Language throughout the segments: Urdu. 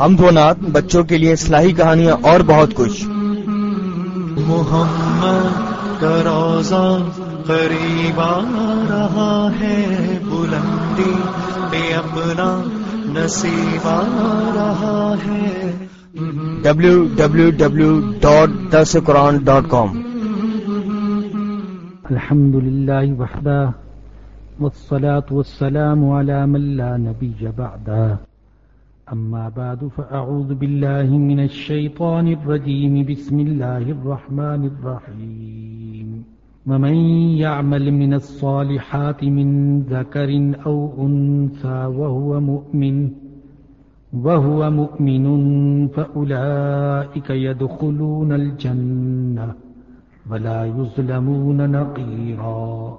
ہم دو نات بچوں کے لیے اصلاحی کہانیاں اور بہت کچھ۔ محمد کا روزہ قریب آ رہا ہے بلندی پہ اپنا نصیب آ رہا ہے۔ W W W dot the Quran dot com الحمد لله وحده والصلاة والسلام على من لا نبي بعده أما بعد، فأعوذ بالله من الشيطان الرجيم. بسم الله الرحمن الرحيم. ومن يعمل من الصالحات من ذكر أو أنثى وهو مؤمن وهو مؤمن، فأولئك يدخلون الجنة ولا يظلمون نقيرا.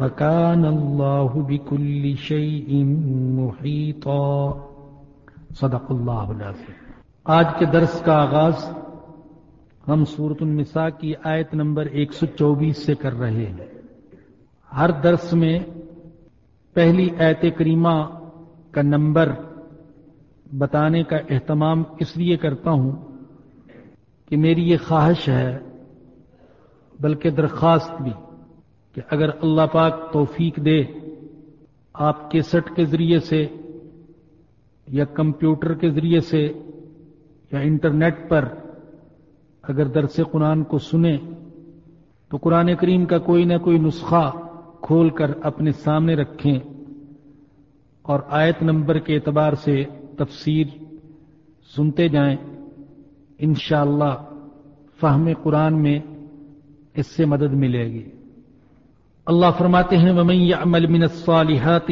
وكان الله بكل شيء محيطا۔ صدق الله العظيم آج کے درس کا آغاز ہم سورت النساء کی آیت نمبر 124 سے کر رہے ہیں۔ ہر درس میں پہلی آیت کریمہ کا نمبر بتانے کا اہتمام اس لیے کرتا ہوں کہ میری یہ خواہش ہے، بلکہ درخواست بھی۔ کہ اگر اللہ پاک توفیق دے آپ کیسٹ کے ذریعے سے یا کمپیوٹر کے ذریعے سے یا انٹرنیٹ پر اگر درس قرآن کو سنیں، تو قرآن کریم کا کوئی نہ کوئی نسخہ کھول کر اپنے سامنے رکھیں اور آیت نمبر کے اعتبار سے تفسیر سنتے جائیں۔ انشاءاللہ اللہ فہم قرآن میں اس سے مدد ملے گی۔ اللہ فرماتے ہیں، ومن يعمل من الصالحات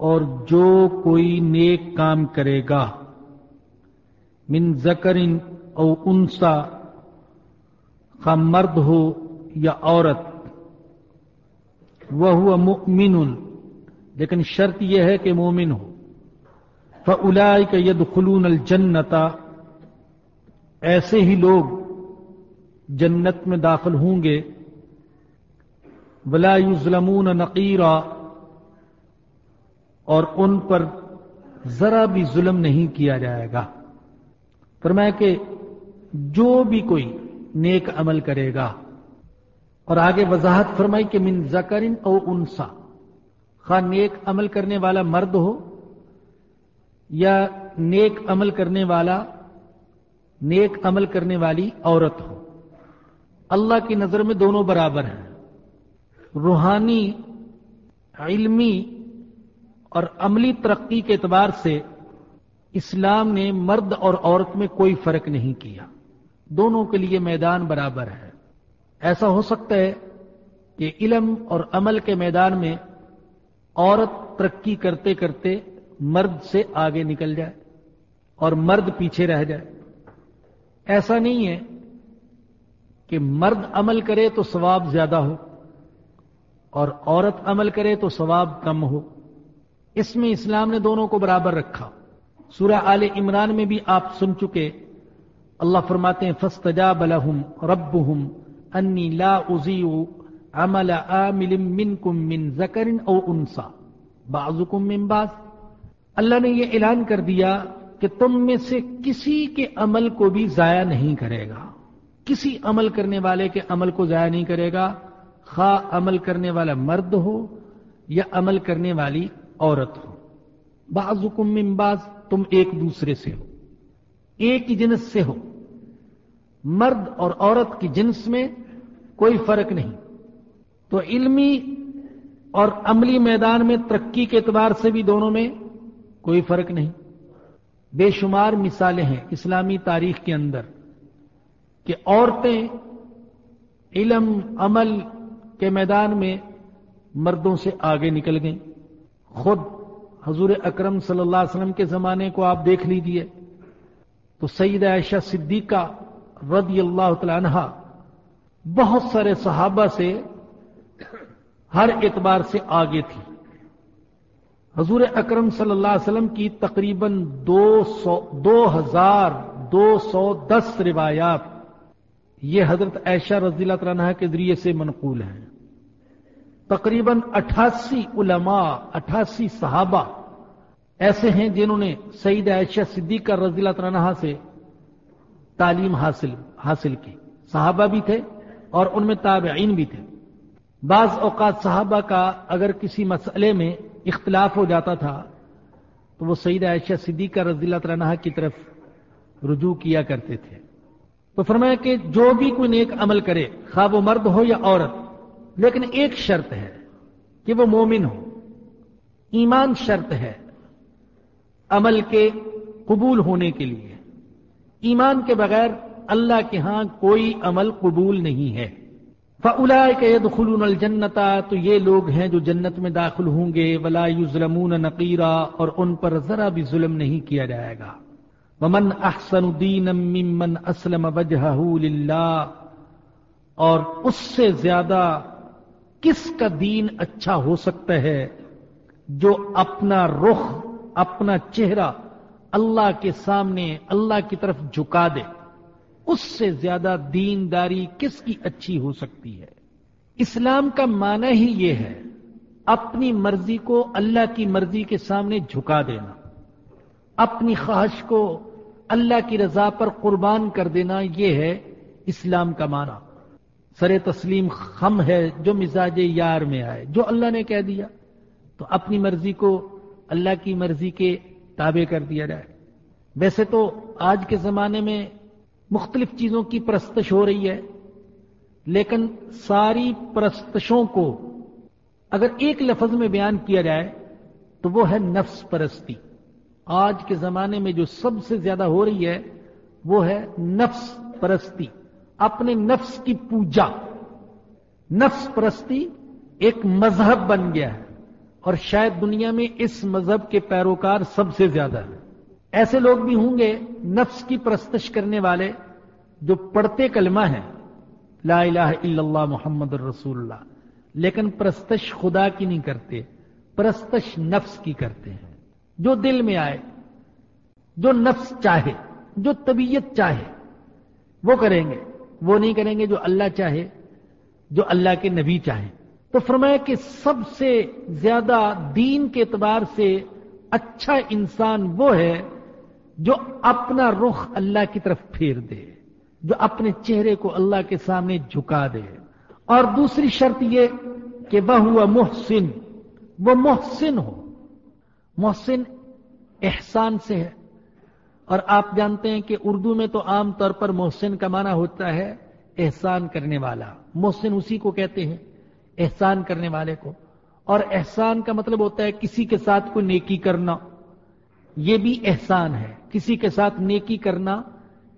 اور جو کوئی نیک کام کرے گا، من ذکر او انسا کا مرد ہو یا عورت وہ مؤمن، لیکن شرط یہ ہے کہ مومن ہو. فلائی کا ید خلون الجنتا ایسے ہی لوگ جنت میں داخل ہوں گے ولا یظلمون نقیرا، اور ان پر ذرا بھی ظلم نہیں کیا جائے گا۔ فرمایا کہ جو بھی کوئی نیک عمل کرے گا۔ اور آگے وضاحت فرمائی کہ من زکرن او انسا۔ خواہ نیک عمل کرنے والا مرد ہو یا نیک عمل کرنے والا، نیک عمل کرنے والی عورت ہو۔ اللہ کی نظر میں دونوں برابر ہیں۔ روحانی، علمی اور عملی ترقی کے اعتبار سے اسلام نے مرد اور عورت میں کوئی فرق نہیں کیا۔ دونوں کے لیے میدان برابر ہے۔ ایسا ہو سکتا ہے کہ علم اور عمل کے میدان میں عورت ترقی کرتے کرتے مرد سے آگے نکل جائے اور مرد پیچھے رہ جائے۔ ایسا نہیں ہے کہ مرد عمل کرے تو ثواب زیادہ ہو۔ اور عورت عمل کرے تو ثواب کم ہو۔ اس میں اسلام نے دونوں کو برابر رکھا۔ سورہ آل عمران میں بھی آپ سن چکے۔ اللہ فرماتے ہیں فستجا بلحم رب ہم انی لا ازیو عمل عامل منکم من ذکر او انسا۔ بعضکم من بعض۔ اللہ نے یہ اعلان کر دیا کہ تم میں سے کسی کے عمل کو بھی ضائع نہیں کرے گا۔ کسی عمل کرنے والے کے عمل کو ضائع نہیں کرے گا۔ خواہ عمل کرنے والا مرد ہو یا عمل کرنے والی عورت ہو۔ بعض حکم بعض، تم ایک دوسرے سے ہو۔ ایک ہی جنس سے ہو۔ مرد اور عورت کی جنس میں کوئی فرق نہیں۔ تو علمی اور عملی میدان میں ترقی کے اعتبار سے بھی دونوں میں کوئی فرق نہیں۔ بے شمار مثالیں ہیں اسلامی تاریخ کے اندر کہ عورتیں علم، عمل کے میدان میں مردوں سے آگے نکل گئیں۔ خود حضور اکرم صلی اللہ علیہ وسلم کے زمانے کو آپ دیکھ لیجیے۔ تو سید عائشہ صدیقہ رضی اللہ تعالی عنہ بہت سارے صحابہ سے ہر اعتبار سے آگے تھی۔ حضور اکرم صلی اللہ علیہ وسلم کی تقریباً دو سو دو ہزار دو سو دس روایات یہ حضرت عائشہ رضی اللہ عنہ کے ذریعے سے منقول ہیں۔ تقریباً اٹھاسی علماء، اٹھاسی صحابہ ایسے ہیں جنہوں نے سعید عائشہ صدیقہ رضی اللہ عنہ سے تعلیم حاصل حاصل کی۔ صحابہ بھی تھے اور ان میں تابعین بھی تھے۔ بعض اوقات صحابہ کا اگر کسی مسئلے میں اختلاف ہو جاتا تھا تو وہ سعید عائشہ صدیقہ رضی اللہ عنہ کی طرف رجوع کیا کرتے تھے۔ تو فرمایا کہ جو بھی کوئی نیک عمل کرے، خواب و مرد ہو یا عورت، لیکن ایک شرط ہے کہ وہ مومن ہو۔ ایمان شرط ہے عمل کے قبول ہونے کے لیے۔ ایمان کے بغیر اللہ کے ہاں کوئی عمل قبول نہیں ہے۔ فلا کے خلون الجنتا تو یہ لوگ ہیں جو جنت میں داخل ہوں گے۔ ولا یظلمون نقیرہ اور ان پر ذرا بھی ظلم نہیں کیا جائے گا۔ ومن احسن دین ممن اسلم وجہ اور اس سے زیادہ کس کا دین اچھا ہو سکتا ہے جو اپنا رخ، اپنا چہرہ اللہ کے سامنے، اللہ کی طرف جھکا دے؟ اس سے زیادہ دینداری کس کی اچھی ہو سکتی ہے؟ اسلام کا معنی ہی یہ ہے، اپنی مرضی کو اللہ کی مرضی کے سامنے جھکا دینا۔ اپنی خواہش کو اللہ کی رضا پر قربان کر دینا یہ ہے اسلام کا معنی۔ سر تسلیم خم ہے جو مزاج یار میں آئے، جو اللہ نے کہہ دیا۔ تو اپنی مرضی کو اللہ کی مرضی کے تابع کر دیا جائے۔ ویسے تو آج کے زمانے میں مختلف چیزوں کی پرستش ہو رہی ہے، لیکن ساری پرستشوں کو اگر ایک لفظ میں بیان کیا جائے تو وہ ہے نفس پرستی۔ آج کے زمانے میں جو سب سے زیادہ ہو رہی ہے، وہ ہے نفس پرستی۔ اپنے نفس کی پوجا۔ نفس پرستی ایک مذہب بن گیا ہے۔ اور شاید دنیا میں اس مذہب کے پیروکار سب سے زیادہ ہیں۔ ایسے لوگ بھی ہوں گے نفس کی پرستش کرنے والے جو پڑھتے کلمہ ہیں۔ لا الہ الا اللہ محمد الرسول اللہ۔ لیکن پرستش خدا کی نہیں کرتے، پرستش نفس کی کرتے ہیں۔ جو دل میں آئے، جو نفس چاہے، جو طبیعت چاہے، وہ کریں گے۔ وہ نہیں کریں گے جو اللہ چاہے، جو اللہ کے نبی چاہے۔ تو فرمایا کہ سب سے زیادہ دین کے اعتبار سے اچھا انسان وہ ہے جو اپنا رخ اللہ کی طرف پھیر دے، جو اپنے چہرے کو اللہ کے سامنے جھکا دے۔ اور دوسری شرط یہ کہ وہ ہوا محسن، وہ محسن ہو۔ محسن احسان سے ہے۔ اور آپ جانتے ہیں کہ اردو میں تو عام طور پر محسن کا معنی ہوتا ہے احسان کرنے والا۔ محسن اسی کو کہتے ہیں، احسان کرنے والے کو۔ اور احسان کا مطلب ہوتا ہے کسی کے ساتھ کوئی نیکی کرنا۔ یہ بھی احسان ہے۔ کسی کے ساتھ نیکی کرنا،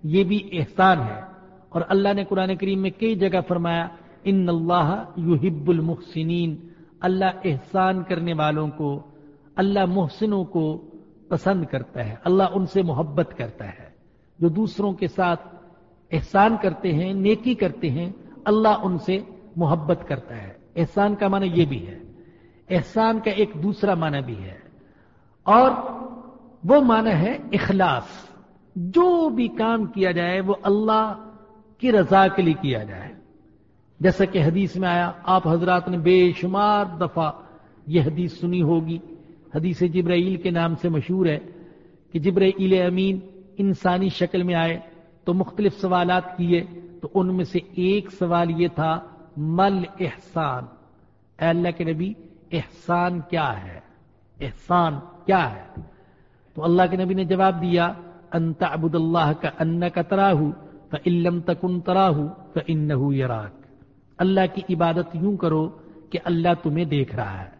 یہ بھی احسان ہے۔ اور اللہ نے قرآن کریم میں کئی جگہ فرمایا، ان اللہ یحب المحسنین۔ اللہ احسان کرنے والوں کو اللہ محسنوں کو پسند کرتا ہے، اللہ ان سے محبت کرتا ہے۔ جو دوسروں کے ساتھ احسان کرتے ہیں، نیکی کرتے ہیں، اللہ ان سے محبت کرتا ہے۔ احسان کا معنی یہ بھی ہے۔ احسان کا ایک دوسرا معنی بھی ہے۔ اور وہ معنی ہے اخلاص۔ جو بھی کام کیا جائے، وہ اللہ کی رضا کے لیے کیا جائے۔ جیسا کہ حدیث میں آیا، آپ حضرات نے بے شمار دفعہ یہ حدیث سنی ہوگی۔ حدیث جبرائیل کے نام سے مشہور ہے کہ جبرائیل امین انسانی شکل میں آئے تو مختلف سوالات کیے تو ان میں سے ایک سوال یہ تھا، مل احسان؟ اے اللہ کے نبی، احسان کیا ہے؟ احسان کیا ہے؟ تو اللہ کے نبی نے جواب دیا انت ابود اللہ کا ان کا تراہ علم تکن تراہ ان یراک۔ اللہ کی عبادت یوں کرو کہ اللہ تمہیں دیکھ رہا ہے۔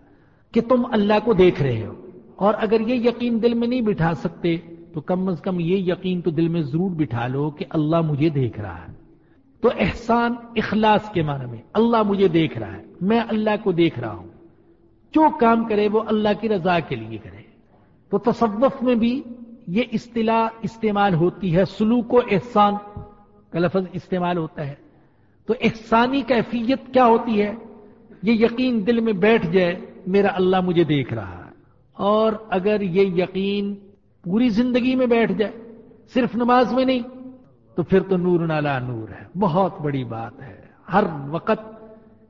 کہ تم اللہ کو دیکھ رہے ہو اور اگر یہ یقین دل میں نہیں بٹھا سکتے تو کم از کم یہ یقین تو دل میں ضرور بٹھا لو کہ اللہ مجھے دیکھ رہا ہے۔ تو احسان اخلاص کے معنی میں اللہ مجھے دیکھ رہا ہے، میں اللہ کو دیکھ رہا ہوں۔ جو کام کرے وہ اللہ کی رضا کے لیے کرے۔ تو تصوف میں بھی یہ اصطلاح استعمال ہوتی ہے، سلوک و احسان کا لفظ استعمال ہوتا ہے۔ تو احسانی کیفیت کیا ہوتی ہے؟ یہ یقین دل میں بیٹھ جائے میرا اللہ مجھے دیکھ رہا ہے۔ اور اگر یہ یقین پوری زندگی میں بیٹھ جائے، صرف نماز میں نہیں، تو پھر تو نور نالا نور ہے۔ بہت بڑی بات ہے۔ ہر وقت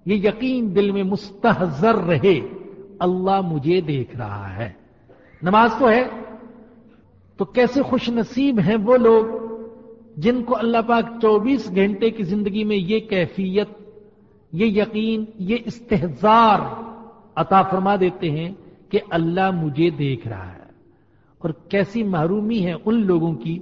یہ یقین دل میں مستحضر رہے، اللہ مجھے دیکھ رہا ہے۔ نماز تو ہے، تو کیسے خوش نصیب ہیں وہ لوگ جن کو اللہ پاک چوبیس گھنٹے کی زندگی میں یہ کیفیت، یہ یقین، یہ استحزار عطا فرما دیتے ہیں کہ اللہ مجھے دیکھ رہا ہے اور کیسی محرومی ہے ان لوگوں کی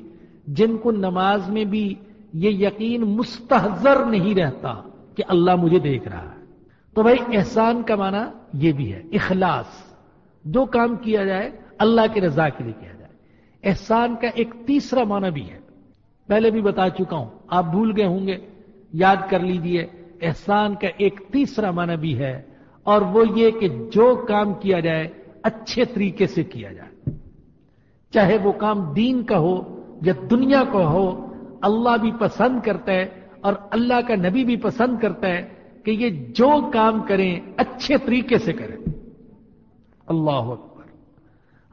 جن کو نماز میں بھی یہ یقین مستحضر نہیں رہتا کہ اللہ مجھے دیکھ رہا ہے۔ تو بھائی احسان کا معنی یہ بھی ہے، اخلاص۔ جو کام کیا جائے، اللہ کی رضا کے لیے کیا جائے۔ احسان کا ایک تیسرا معنی بھی ہے۔ پہلے بھی بتا چکا ہوں، آپ بھول گئے ہوں گے، یاد کر لیجیے، احسان کا ایک تیسرا معنی بھی ہے۔ اور وہ یہ کہ جو کام کیا جائے، اچھے طریقے سے کیا جائے۔ چاہے وہ کام دین کا ہو یا دنیا کا ہو، اللہ بھی پسند کرتا ہے اور اللہ کا نبی بھی پسند کرتا ہے کہ یہ جو کام کریں، اچھے طریقے سے کریں۔ اللہ اکبر۔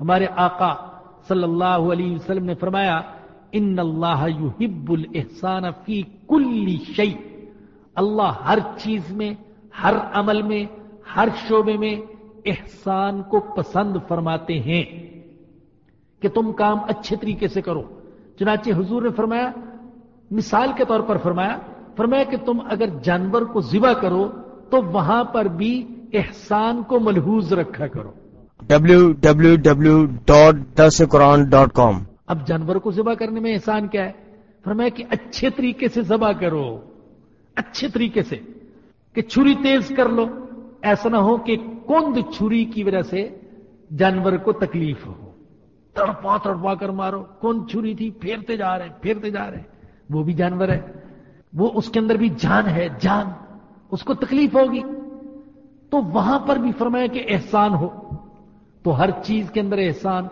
ہمارے آقا صلی اللہ علیہ وسلم نے فرمایا، ان اللہ یحب الاحسان فی کل شیء۔ اللہ ہر چیز میں، ہر عمل میں ہر شعبے میں احسان کو پسند فرماتے ہیں کہ تم کام اچھے طریقے سے کرو۔ چنانچہ حضور نے فرمایا مثال کے طور پر فرمایا فرمایا کہ تم اگر جانور کو ذبح کرو تو وہاں پر بھی احسان کو ملحوظ رکھا کرو۔ www.dasquran.com اب جانور کو ذبح کرنے میں احسان کیا ہے؟ فرمایا کہ اچھے طریقے سے ذبح کرو۔ اچھے طریقے سے کہ چھری تیز کر لو۔ ایسا نہ ہو کہ کند چھری کی وجہ سے جانور کو تکلیف ہو۔ تڑپا تڑپا کر مارو۔ کون چھری تھی، پھیرتے جا رہے، پھیرتے جا رہے۔ وہ بھی جانور ہے۔ وہ اس کے اندر بھی جان ہے، جان۔ اس کو تکلیف ہوگی۔ تو وہاں پر بھی فرمایا کہ احسان ہو۔ تو ہر چیز کے اندر احسان،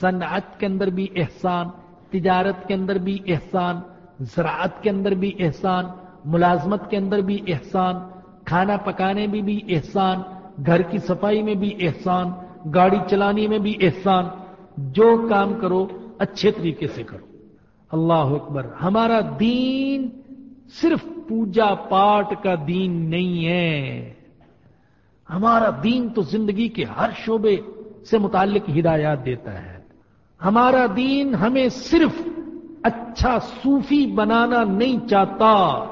صنعت کے اندر بھی احسان، تجارت کے اندر بھی احسان، زراعت کے اندر بھی احسان، ملازمت کے اندر بھی احسان۔ کھانا پکانے میں بھی احسان، گھر کی صفائی میں بھی احسان، گاڑی چلانے میں بھی احسان، جو کام کرو، اچھے طریقے سے کرو۔ اللہ اکبر۔ ہمارا دین صرف پوجا پاٹ کا دین نہیں ہے۔ ہمارا دین تو زندگی کے ہر شعبے سے متعلق ہدایات دیتا ہے۔ ہمارا دین ہمیں صرف اچھا صوفی بنانا نہیں چاہتا۔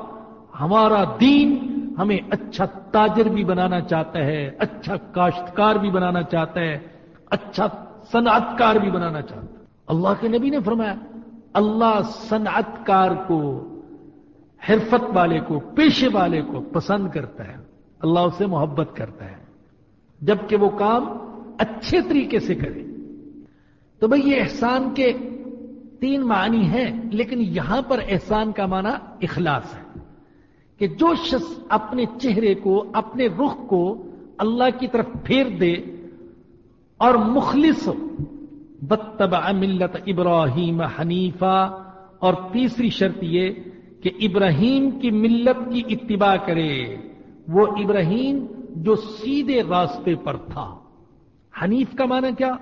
ہمارا دین ہمیں اچھا تاجر بھی بنانا چاہتا ہے اچھا کاشتکار بھی بنانا چاہتا ہے اچھا صنعت کار بھی بنانا چاہتا ہے۔ اللہ کے نبی نے فرمایا، اللہ صنعت کار کو، حرفت والے کو، پیشے والے کو پسند کرتا ہے، اللہ اسے محبت کرتا ہے۔ جبکہ وہ کام اچھے طریقے سے کرے۔ تو بھئی یہ احسان کے تین معنی ہیں، لیکن یہاں پر احسان کا معنی اخلاص ہے۔ کہ جو شخص اپنے چہرے کو، اپنے رخ کو اللہ کی طرف پھیر دے اور مخلص بتبع ملت ابراہیم حنیفہ، اور تیسری شرط یہ کہ ابراہیم کی ملت کی اتباع کرے، وہ ابراہیم جو سیدھے راستے پر تھا۔ حنیف کا معنی کیا؟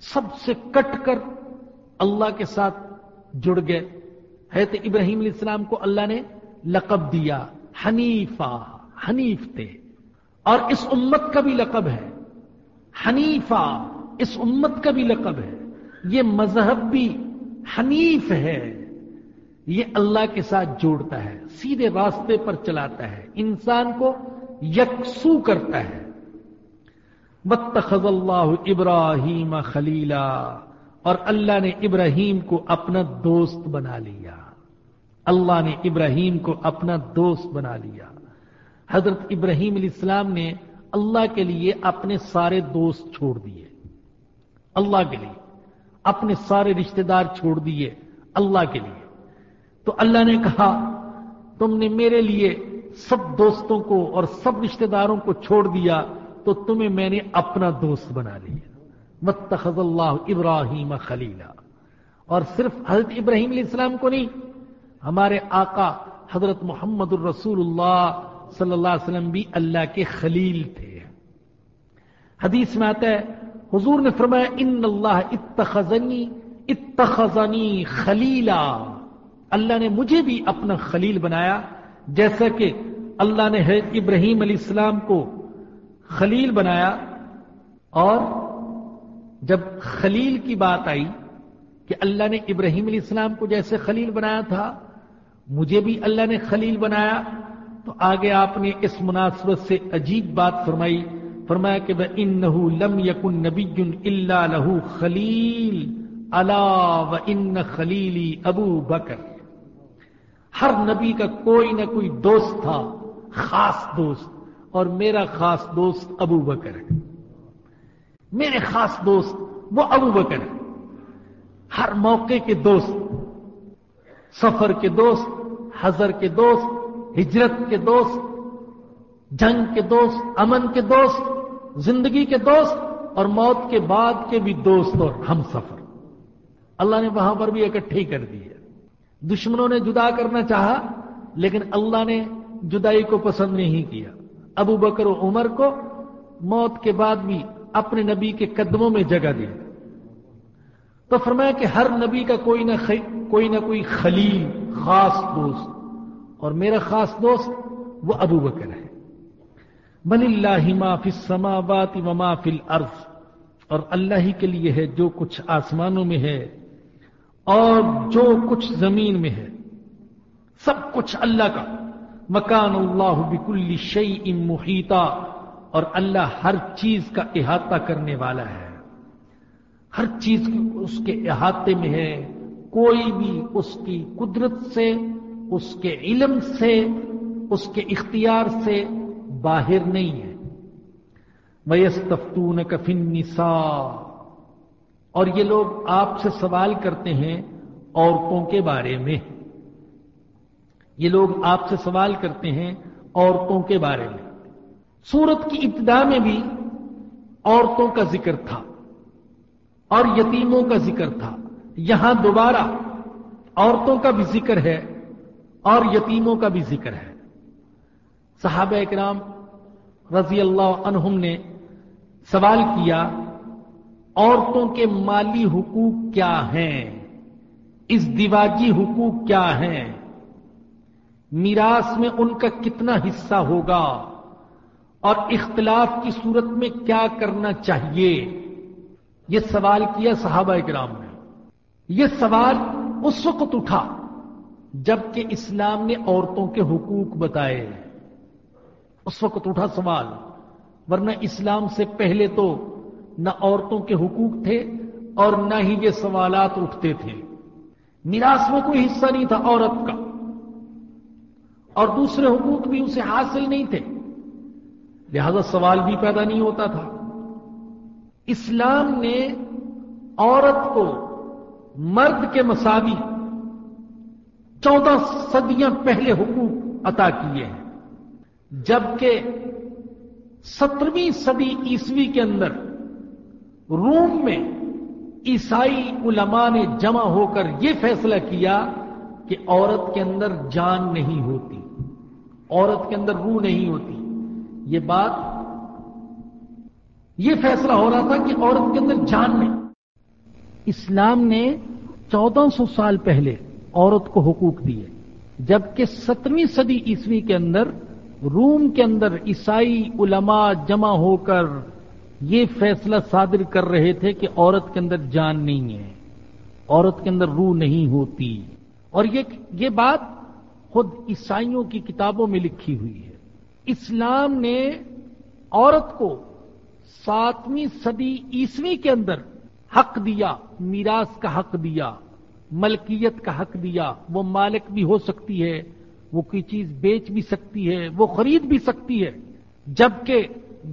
سب سے کٹ کر اللہ کے ساتھ جڑ گئے۔ ہے تو ابراہیم علیہ السلام کو اللہ نے لقب دیا، حنیفہ، حنیف تھے اور اس امت کا بھی لقب ہے۔ حنیفہ، اس امت کا بھی لقب ہے۔ یہ مذہب بھی حنیف ہے۔ یہ اللہ کے ساتھ جوڑتا ہے، سیدھے راستے پر چلاتا ہے۔ انسان کو یکسو کرتا ہے۔ بتخذ اللہ ابراہیم خلیلا اور اللہ نے ابراہیم کو اپنا دوست بنا لیا۔ اللہ نے ابراہیم کو اپنا دوست بنا لیا۔ حضرت ابراہیم علیہ السلام نے اللہ کے لیے اپنے سارے دوست چھوڑ دیے۔ اللہ کے لیے۔ اپنے سارے رشتہ دار چھوڑ دیے اللہ کے لیے۔ تو اللہ نے کہا، تم نے میرے لیے سب دوستوں کو اور سب رشتہ داروں کو چھوڑ دیا، تو تمہیں میں نے اپنا دوست بنا لیا۔ متخذ اللہ ابراہیم خلیلا اور صرف حضرت ابراہیم علیہ السلام کو نہیں ہمارے آقا حضرت محمد الرسول اللہ صلی اللہ علیہ وسلم بھی اللہ کے خلیل تھے۔ حدیث میں آتا ہے، حضور نے فرمایا، ان اللہ اتخذنی اتخذنی خلیلا۔ اللہ نے مجھے بھی اپنا خلیل بنایا، جیسا کہ اللہ نے ابراہیم علیہ السلام کو خلیل بنایا۔ اور جب خلیل کی بات آئی کہ اللہ نے ابراہیم علیہ السلام کو جیسے خلیل بنایا تھا مجھے بھی اللہ نے خلیل بنایا۔ تو آگے آپ نے اس مناسبت سے عجیب بات فرمائی۔ فرمایا کہ وہ ان لم یقن نبی اللہ لہو خلیل۔ اللہ و ان خلیلی ابو بکر۔ ہر نبی کا کوئی نہ کوئی دوست تھا، خاص دوست۔ اور میرا خاص دوست ابو بکر ہے۔ میرے خاص دوست وہ ابو بکر ہے۔ ہر موقع کے دوست، سفر کے دوست حضر کے دوست، ہجرت کے دوست، جنگ کے دوست، امن کے دوست، زندگی کے دوست اور موت کے بعد کے بھی دوست اور ہم سفر۔ اللہ نے وہاں پر بھی اکٹھے کر دی ہے۔ دشمنوں نے جدا کرنا چاہا، لیکن اللہ نے جدائی کو پسند نہیں کیا۔ ابو بکر و عمر کو موت کے بعد بھی اپنے نبی کے قدموں میں جگہ دی۔ تو فرمایا کہ ہر نبی کا کوئی نہ خی... کوئی نہ کوئی خلیل خاص دوست اور میرا خاص دوست وہ ابو بکر ہے۔ بل اللہ ما فی السماوات و ما فی الارض۔ اور اللہ ہی کے لیے ہے جو کچھ آسمانوں میں ہے اور جو کچھ زمین میں ہے۔ سب کچھ اللہ کا۔ مکان اللہ بکل شعی محیطہ اور اللہ ہر چیز کا احاطہ کرنے والا ہے۔ ہر چیز اس کے احاطے میں ہے۔ کوئی بھی اس کی قدرت سے، اس کے علم سے، اس کے اختیار سے باہر نہیں ہے۔ میستفتون کفن نساء اور یہ لوگ آپ سے سوال کرتے ہیں عورتوں کے بارے میں۔ یہ لوگ آپ سے سوال کرتے ہیں عورتوں کے بارے میں۔ سورت کی ابتدا میں بھی عورتوں کا ذکر تھا اور یتیموں کا ذکر تھا۔ یہاں دوبارہ عورتوں کا بھی ذکر ہے اور یتیموں کا بھی ذکر ہے۔ صحابہ اکرام رضی اللہ عنہم نے سوال کیا، عورتوں کے مالی حقوق کیا ہیں؟ اس دیواجی حقوق کیا ہیں؟ میراث میں ان کا کتنا حصہ ہوگا؟ اور اختلاف کی صورت میں کیا کرنا چاہیے؟ یہ سوال کیا صحابہ کرام نے۔ یہ سوال اس وقت اٹھا جبکہ اسلام نے عورتوں کے حقوق بتائے۔ اس وقت اٹھا سوال، ورنہ اسلام سے پہلے تو نہ عورتوں کے حقوق تھے اور نہ ہی یہ سوالات اٹھتے تھے۔ میراث میں کوئی حصہ نہیں تھا عورت کا۔ اور دوسرے حقوق بھی اسے حاصل نہیں تھے۔ لہذا سوال بھی پیدا نہیں ہوتا تھا۔ اسلام نے عورت کو مرد کے مساوی چودہ صدیاں پہلے حقوق عطا کیے ہیں۔ جبکہ سترویں صدی عیسوی کے اندر روم میں عیسائی علماء نے جمع ہو کر یہ فیصلہ کیا کہ عورت کے اندر جان نہیں ہوتی، عورت کے اندر روح نہیں ہوتی۔ یہ بات، یہ فیصلہ ہو رہا تھا کہ عورت کے اندر جان نہیں۔ اسلام نے چودہ سو سال پہلے عورت کو حقوق دیے، جبکہ ستویں صدی عیسوی کے اندر، روم کے اندر عیسائی علماء جمع ہو کر یہ فیصلہ صادر کر رہے تھے کہ عورت کے اندر جان نہیں ہے، عورت کے اندر روح نہیں ہوتی۔ اور یہ یہ بات خود عیسائیوں کی کتابوں میں لکھی ہوئی ہے۔ اسلام نے عورت کو ساتویں صدی عیسوی کے اندر حق دیا، میراث کا حق دیا، ملکیت کا حق دیا، وہ مالک بھی ہو سکتی ہے، وہ کوئی چیز بیچ بھی سکتی ہے، وہ خرید بھی سکتی ہے، جبکہ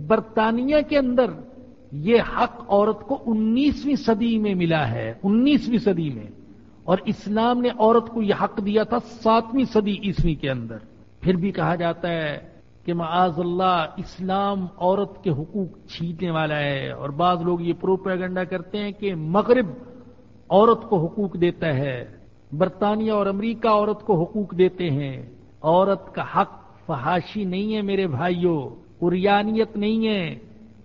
برطانیہ کے اندر یہ حق عورت کو انیسویں صدی میں ملا ہے، انیسویں صدی میں، اور اسلام نے عورت کو یہ حق دیا تھا ساتویں صدی عیسوی کے اندر۔ پھر بھی کہا جاتا ہے کہ معاذ اللہ، اسلام عورت کے حقوق چھیننے والا ہے۔ اور بعض لوگ یہ پروپیگنڈا کرتے ہیں کہ مغرب عورت کو حقوق دیتا ہے، برطانیہ اور امریکہ عورت کو حقوق دیتے ہیں۔ عورت کا حق فحاشی نہیں ہے میرے بھائیوں اریانیت نہیں ہے،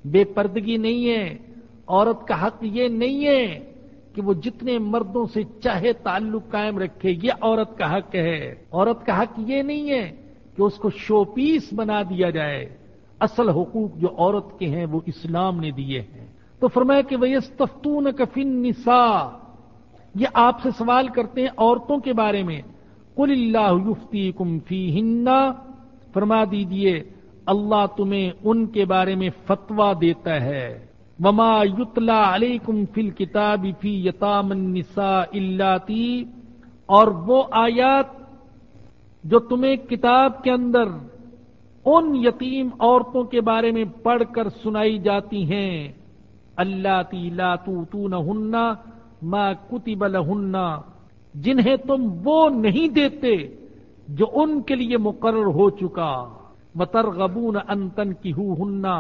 بے پردگی نہیں ہے۔ عورت کا حق یہ نہیں ہے کہ وہ جتنے مردوں سے چاہے تعلق قائم رکھے، یہ عورت کا حق ہے۔ عورت کا حق یہ نہیں ہے کہ اس کو شو پیس بنا دیا جائے۔ اصل حقوق جو عورت کے ہیں وہ اسلام نے دیے ہیں۔ تو فرمایا کہ وہ تفتون کفن نسا یہ آپ سے سوال کرتے ہیں عورتوں کے بارے میں۔ کل اللہ یفتی کم فی ہننا فرما دیجیے اللہ تمہیں ان کے بارے میں فتوا دیتا ہے۔ وما یتلا علیکم فل کتاب فی یتام النساء اللاتی اور وہ آیات جو تمہیں کتاب کے اندر ان یتیم عورتوں کے بارے میں پڑھ کر سنائی جاتی ہیں۔ اللہ تی لا تو نہ ہننا ماں کتب لہننا جنہیں تم وہ نہیں دیتے جو ان کے لیے مقرر ہو چکا۔ متر غبون انتن کی ہو ہننا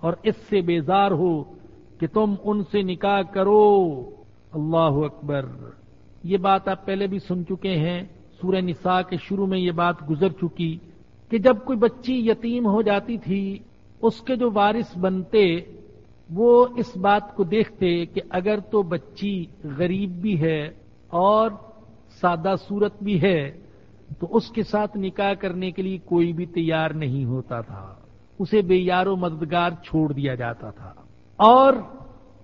اور اس سے بیزار ہو کہ تم ان سے نکاح کرو۔ اللہ اکبر۔ یہ بات آپ پہلے بھی سن چکے ہیں۔ سورہ نساء کے شروع میں یہ بات گزر چکی کہ جب کوئی بچی یتیم ہو جاتی تھی، اس کے جو وارث بنتے، وہ اس بات کو دیکھتے کہ اگر تو بچی غریب بھی ہے اور سادہ صورت بھی ہے، تو اس کے ساتھ نکاح کرنے کے لیے کوئی بھی تیار نہیں ہوتا تھا۔ اسے بے یار و مددگار چھوڑ دیا جاتا تھا۔ اور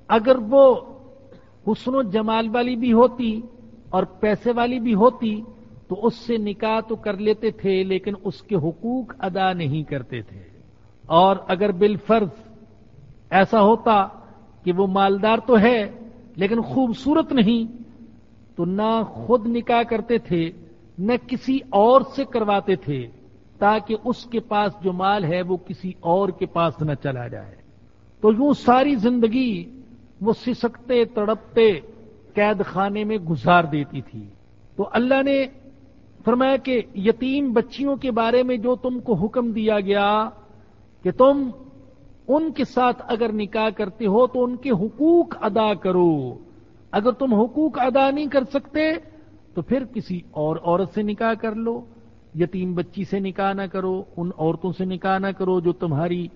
اگر وہ حسن و جمال والی بھی ہوتی اور پیسے والی بھی ہوتی تو اس سے نکاح تو کر لیتے تھے لیکن اس کے حقوق ادا نہیں کرتے تھے۔ اور اگر بالفرض ایسا ہوتا کہ وہ مالدار تو ہے لیکن خوبصورت نہیں، تو نہ خود نکاح کرتے تھے، نہ کسی اور سے کرواتے تھے تاکہ اس کے پاس جو مال ہے وہ کسی اور کے پاس نہ چلا جائے۔ تو یوں ساری زندگی وہ سسکتے تڑپتے، قید خانے میں گزار دیتی تھی۔ تو اللہ نے فرمایا کہ یتیم بچیوں کے بارے میں جو تم کو حکم دیا گیا کہ تم ان کے ساتھ اگر نکاح کرتے ہو تو ان کے حقوق ادا کرو۔ اگر تم حقوق ادا نہیں کر سکتے تو پھر کسی اور عورت سے نکاح کر لو۔ یتیم بچی سے نکاح نہ کرو، ان عورتوں سے نکاح نہ کرو جو تمہاری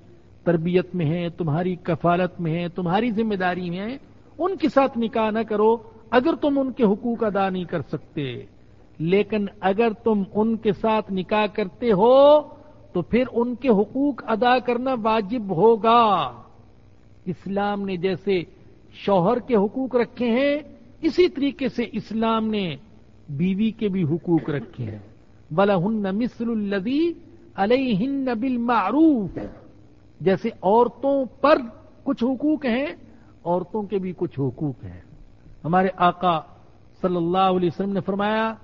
تربیت میں ہیں، تمہاری کفالت میں ہیں، تمہاری ذمہ داری میں ہیں، ان کے ساتھ نکاح نہ کرو۔ اگر تم ان کے حقوق ادا نہیں کر سکتے۔ لیکن اگر تم ان کے ساتھ نکاح کرتے ہو تو پھر ان کے حقوق ادا کرنا واجب ہوگا۔ اسلام نے جیسے شوہر کے حقوق رکھے ہیں، اسی طریقے سے اسلام نے بیوی کے بھی حقوق رکھے ہیں۔ بلا ہن مسل الدی علیہ ہن معروف جیسے عورتوں پر کچھ حقوق ہیں، عورتوں کے بھی کچھ حقوق ہیں۔ ہمارے آقا صلی اللہ علیہ وسلم نے فرمایا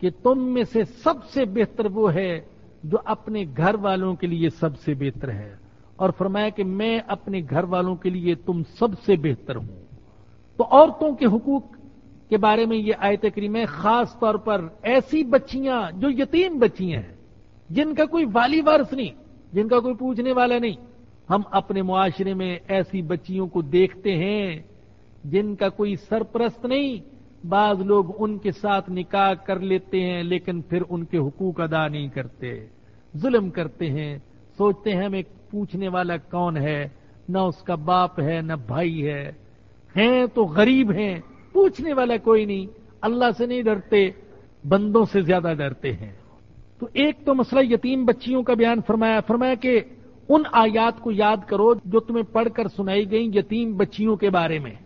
کہ تم میں سے سب سے بہتر وہ ہے جو اپنے گھر والوں کے لیے سب سے بہتر ہے۔ اور فرمایا کہ میں اپنے گھر والوں کے لیے تم سب سے بہتر ہوں۔ تو عورتوں کے حقوق کے بارے میں یہ آیت کریم خاص طور پر ایسی بچیاں جو یتیم بچیاں ہیں، جن کا کوئی والی وارث نہیں، جن کا کوئی پوچھنے والا نہیں۔ ہم اپنے معاشرے میں ایسی بچیوں کو دیکھتے ہیں جن کا کوئی سرپرست نہیں بعض لوگ ان کے ساتھ نکاح کر لیتے ہیں لیکن پھر ان کے حقوق ادا نہیں کرتے۔ ظلم کرتے ہیں۔ سوچتے ہیں ہمیں پوچھنے والا کون ہے؟ نہ اس کا باپ ہے، نہ بھائی ہے۔ ہیں تو غریب ہیں۔ پوچھنے والا کوئی نہیں۔ اللہ سے نہیں ڈرتے، بندوں سے زیادہ ڈرتے ہیں۔ تو ایک تو مسئلہ یتیم بچیوں کا بیان فرمایا۔ فرمایا کہ ان آیات کو یاد کرو جو تمہیں پڑھ کر سنائی گئی یتیم بچیوں کے بارے میں۔